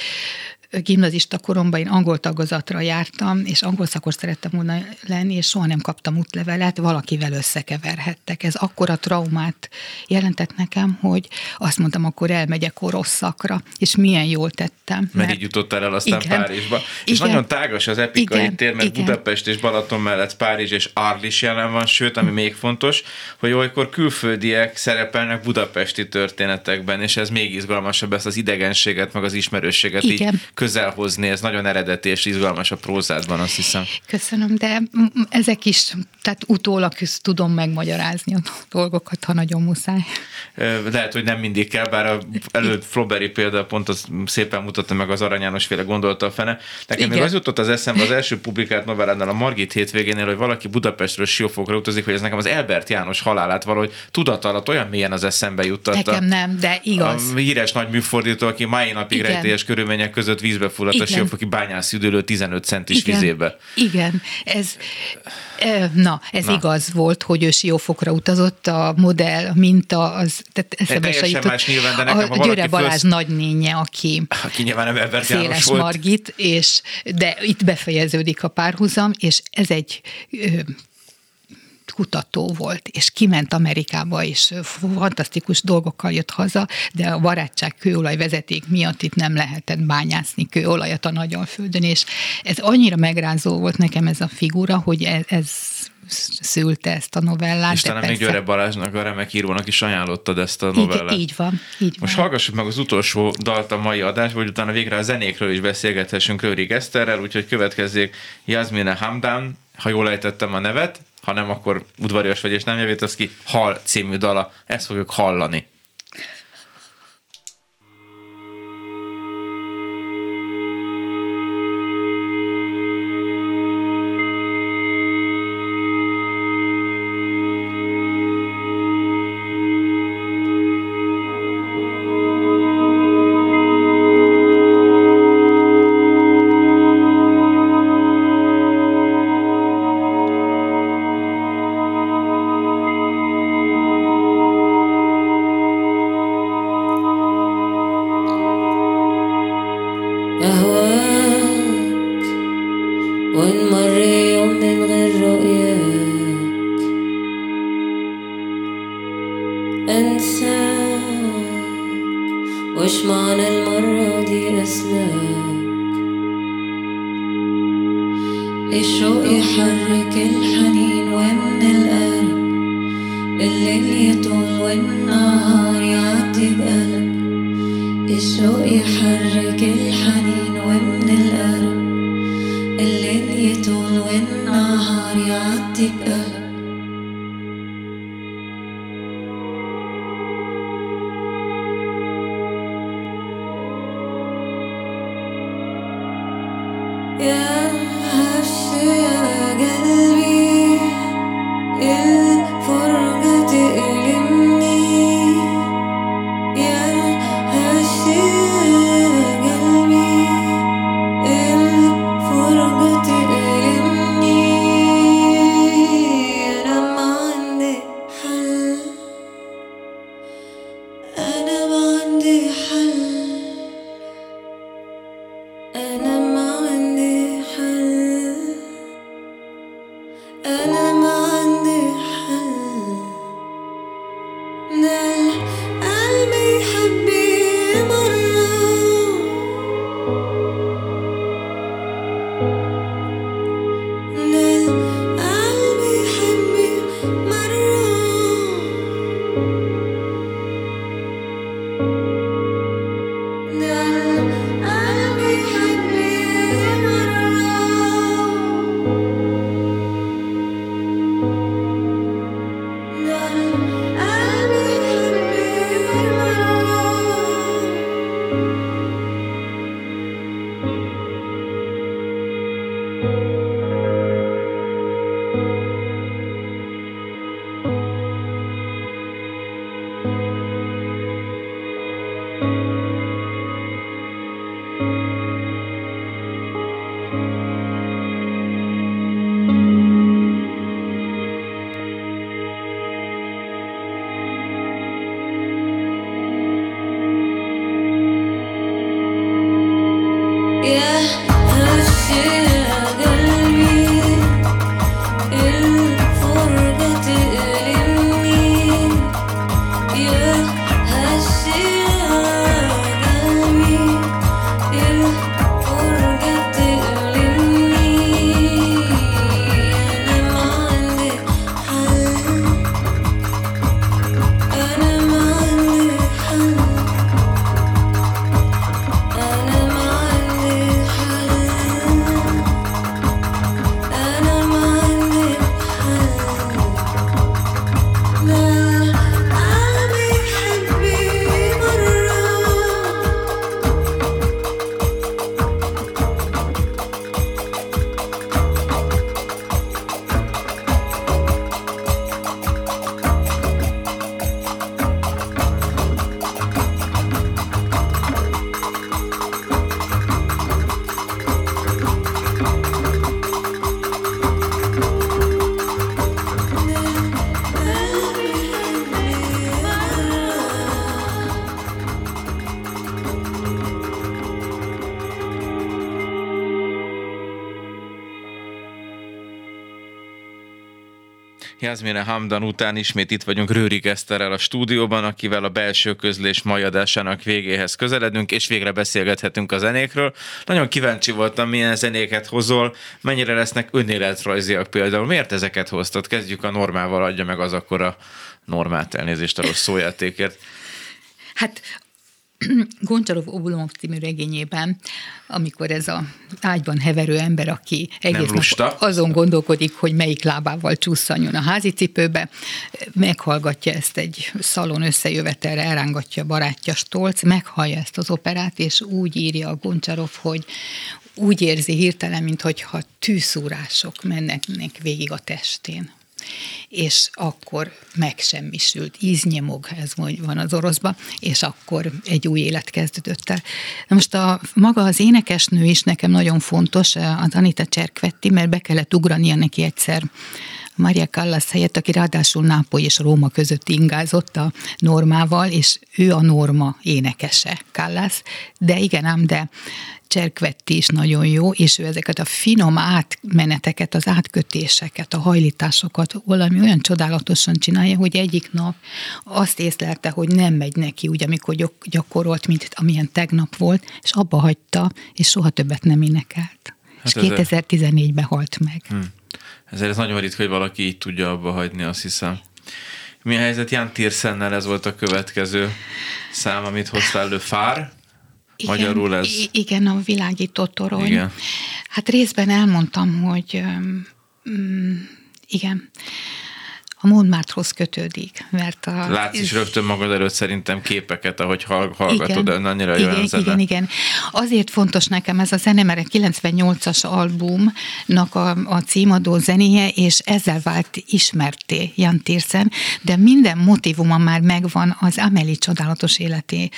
gimnazista koromban én angol tagozatra jártam, és angol szakos szerettem volna lenni, és soha nem kaptam útlevelet, valakivel összekeverhettek. Ez akkora traumát jelentett nekem, hogy azt mondtam, akkor elmegyek orosz szakra, és milyen jól tettem. Mert, mert így jutottál el aztán igen, Párizsba. És igen, nagyon tágas az epikai igen, tér, mert igen. Budapest és Balaton mellett Párizs és Arl is jelen van, sőt, ami még fontos, hogy olykor külföldiek szerepelnek budapesti történetekben, és ez még izgalmasabb, ezt az idegenséget, meg az ismerősséget igen. így közel hozni, ez nagyon eredeti és izgalmas a prózádban, azt hiszem. Köszönöm, de ezek is, tehát utólag tudom megmagyarázni a dolgokat, ha nagyon muszáj. Lehet, hogy nem mindig kell, bár a előbb Floberi példa pont az szépen mutatta meg az Arany János féle gondolta a fene. Nekem Igen. még az jutott az eszembe az első publikált novellánál a Margit hétvégénél, hogy valaki Budapestről Siófokra utazik, hogy ez nekem az Elbert János halálát valahogy tudat alatt olyan mélyen az eszembe juttatta. Nekem nem, de igaz. A híres nagy műfordító, aki mai napig rejtélyes körülmények között vízbe fulladt a siófoki bányász üdülő 15 centis Igen. vizébe. Igen, ez, na, ez na. igaz volt, hogy ő siófokra utazott, a modell, a minta, az, tehát eszembe se jutott. Más nyilván, de nekem, a Győre Balázs fölsz... nagynénye, aki, aki nyilván nem Ebert Széles volt. Margit, és, de itt befejeződik a párhuzam, és ez egy kutató volt, és kiment Amerikába, és fantasztikus dolgokkal jött haza, de a barátság kőolaj vezeték miatt itt nem lehetett bányászni kőolajat a Nagyalföldön, és ez annyira megrázó volt nekem ez a figura, hogy ez, ez szülte ezt a novellát. Talán még Györe Balázsnak, a remek írónak is ajánlottad ezt a novellát. Így, így van. Így Most van. hallgassuk meg az utolsó dalt a mai adás, hogy utána végre a zenékről is beszélgethessünk Rőri Eszterrel, úgyhogy következzék Jasmine Hamdan, ha jól ejtettem a nevet, ha nem, akkor udvarias vagy és nem javítasz ki, Hal című dala. Ezt fogjuk hallani. Hamdan után ismét itt vagyunk Rőrik Eszterrel a stúdióban, akivel a belső közlés mai adásának végéhez közeledünk, és végre beszélgethetünk a zenékről. Nagyon kíváncsi voltam, milyen zenéket hozol, mennyire lesznek önéletrajziak például. Miért ezeket hoztad? Kezdjük a normával, adja meg az akkor a normát elnézést a rossz szójátékért. Hát <clears throat> Goncsalov Oblomov című regényében, amikor ez a ágyban heverő ember, aki egész nap azon gondolkodik, hogy melyik lábával csusszanjon a házi cipőbe, meghallgatja ezt egy szalon összejövetelre, elrángatja barátja Stolc, meghallja ezt az operát, és úgy írja a Goncsalov, hogy úgy érzi hirtelen, mintha tűszúrások mennek végig a testén és akkor megsemmisült, íznyemog, ez van az oroszban, és akkor egy új élet kezdődött el. Na most a, maga az énekesnő is nekem nagyon fontos, az Anita Cserkvetti, mert be kellett ugrania neki egyszer Maria Callas helyett, aki ráadásul Nápoly és Róma között ingázott a normával, és ő a norma énekese, Callas, de igen ám, de Cserkvetti is nagyon jó, és ő ezeket a finom átmeneteket, az átkötéseket, a hajlításokat valami olyan csodálatosan csinálja, hogy egyik nap azt észlelte, hogy nem megy neki úgy, amikor gyakorolt, mint amilyen tegnap volt, és abba hagyta, és soha többet nem énekelt. Hát és 2014-ben halt meg. Hmm. Ezért ez nagyon ritka, hogy valaki így tudja abba hagyni, azt hiszem. Mi a helyzet Jan Tirsennel? Ez volt a következő szám, amit hoztál elő. Fár? Igen, Magyarul ez? Igen, a világító torony. Igen. Hát részben elmondtam, hogy um, igen, a Montmartre-hoz kötődik. Mert a, Látsz is rögtön magad előtt szerintem képeket, ahogy hallgatod, igen, annyira igen, igen, igen, igen. Azért fontos nekem ez a zene, mert a 98-as albumnak a, a címadó zenéje, és ezzel vált ismerté Jan Tiersen, de minden motivuma már megvan az Amelie csodálatos életé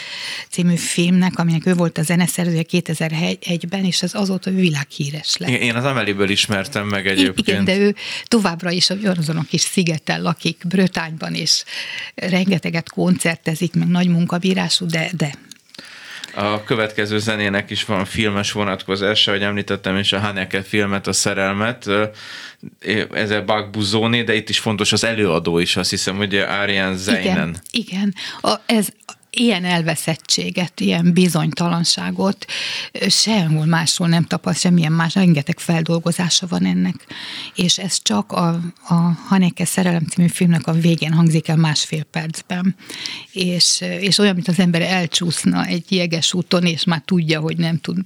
című filmnek, aminek ő volt a zeneszerzője 2001-ben, és ez azóta világhíres lett. Én az Amelie-ből ismertem meg egyébként. Igen, de ő továbbra is azon a kis szigeten lakik Brötányban, és rengeteget koncertezik, meg nagy munkabírású, de, de A következő zenének is van filmes vonatkozása, hogy említettem is a Haneke filmet, a szerelmet, ez a Bug Buzoni, de itt is fontos az előadó is, azt hiszem, hogy Ariane Zeinen. Igen, igen. A, ez ilyen elveszettséget, ilyen bizonytalanságot sehol máshol nem tapaszt, semmilyen más, rengeteg feldolgozása van ennek. És ez csak a, a Haneke Szerelem című filmnek a végén hangzik el másfél percben. És, és olyan, mint az ember elcsúszna egy jeges úton, és már tudja, hogy nem tud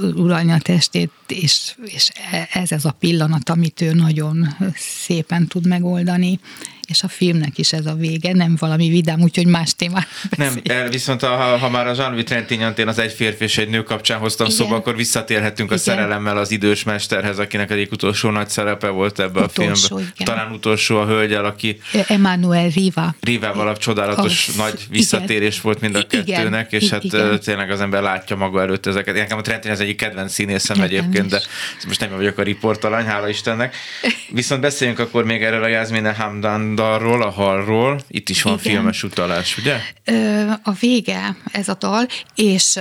uralni a testét, és, és ez az a pillanat, amit ő nagyon szépen tud megoldani és a filmnek is ez a vége, nem valami vidám, úgyhogy más témát Nem, viszont ha, ha már a Jean-Louis Trentignan az egy férfi és egy nő kapcsán hoztam Igen. szóba, akkor visszatérhetünk Igen. a szerelemmel az idős mesterhez, akinek egyik utolsó nagy szerepe volt ebbe utolsó, a filmben. Igen. Talán utolsó a hölgyel, aki Emmanuel Riva. Rivával a csodálatos az, nagy visszatérés igen. volt mind a kettőnek, és hát igen. tényleg az ember látja maga előtt ezeket. Nekem a Trentin az egyik kedvenc színészem Nekem egyébként, is. de most nem vagyok a riportalany, hála Istennek. Viszont beszéljünk akkor még erről a Jászmine Hamdan dalról, a halról. Itt is van Igen. filmes utalás, ugye? A vége ez a dal, és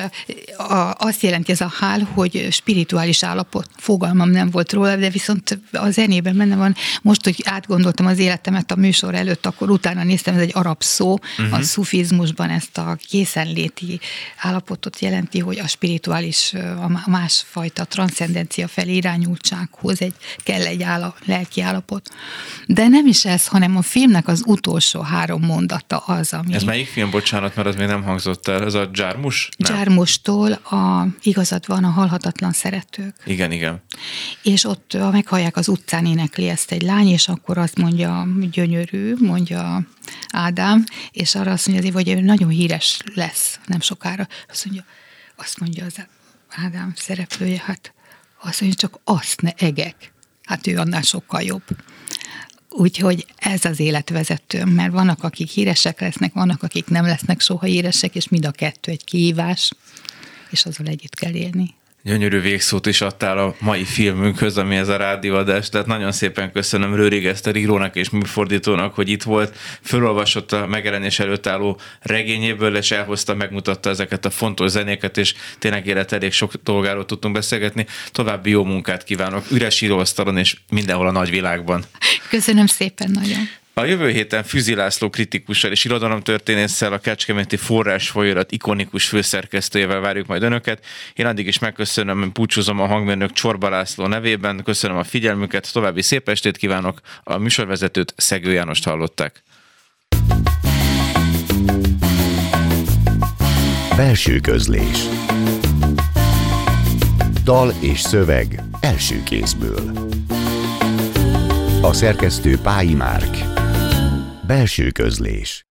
azt jelenti ez a hál, hogy spirituális állapot. Fogalmam nem volt róla, de viszont a zenében benne van. Most, hogy átgondoltam az életemet a műsor előtt, akkor utána néztem, ez egy arab szó. Uh-huh. A szufizmusban ezt a készenléti állapotot jelenti, hogy a spirituális, a másfajta transzcendencia felé irányultsághoz egy, kell egy állap, lelki állapot. De nem is ez, hanem a filmnek az utolsó három mondata az, ami... Ez melyik film, bocsánat, mert az még nem hangzott el, ez a Dzsármus? Dzsármustól a igazad van a halhatatlan szeretők. Igen, igen. És ott a meghallják az utcán énekli ezt egy lány, és akkor azt mondja, gyönyörű, mondja Ádám, és arra azt mondja, hogy ő nagyon híres lesz nem sokára. Azt mondja, azt mondja az Ádám szereplője, hát azt mondja, csak azt ne egek. Hát ő annál sokkal jobb. Úgyhogy ez az életvezetőm, mert vannak, akik híresek lesznek, vannak, akik nem lesznek soha híresek, és mind a kettő egy kihívás, és azzal együtt kell élni gyönyörű végszót is adtál a mai filmünkhöz, ami ez a rádióadás. Tehát nagyon szépen köszönöm Rőrig Eszter írónak és műfordítónak, hogy itt volt, fölolvasott a megjelenés előtt álló regényéből, és elhozta, megmutatta ezeket a fontos zenéket, és tényleg élet elég sok dolgáról tudtunk beszélgetni. További jó munkát kívánok, üres íróasztalon és mindenhol a nagyvilágban. Köszönöm szépen nagyon. A jövő héten Füzi László kritikussal és irodalomtörténésszel a Kecskeméti forrás folyórat ikonikus főszerkesztőjével várjuk majd önöket. Én addig is megköszönöm, búcsúzom a hangmérnök Csorba László nevében, köszönöm a figyelmüket, további szép estét kívánok, a műsorvezetőt Szegő Jánost hallották. Belső közlés Dal és szöveg első kézből A szerkesztő Pályi Márk Belső közlés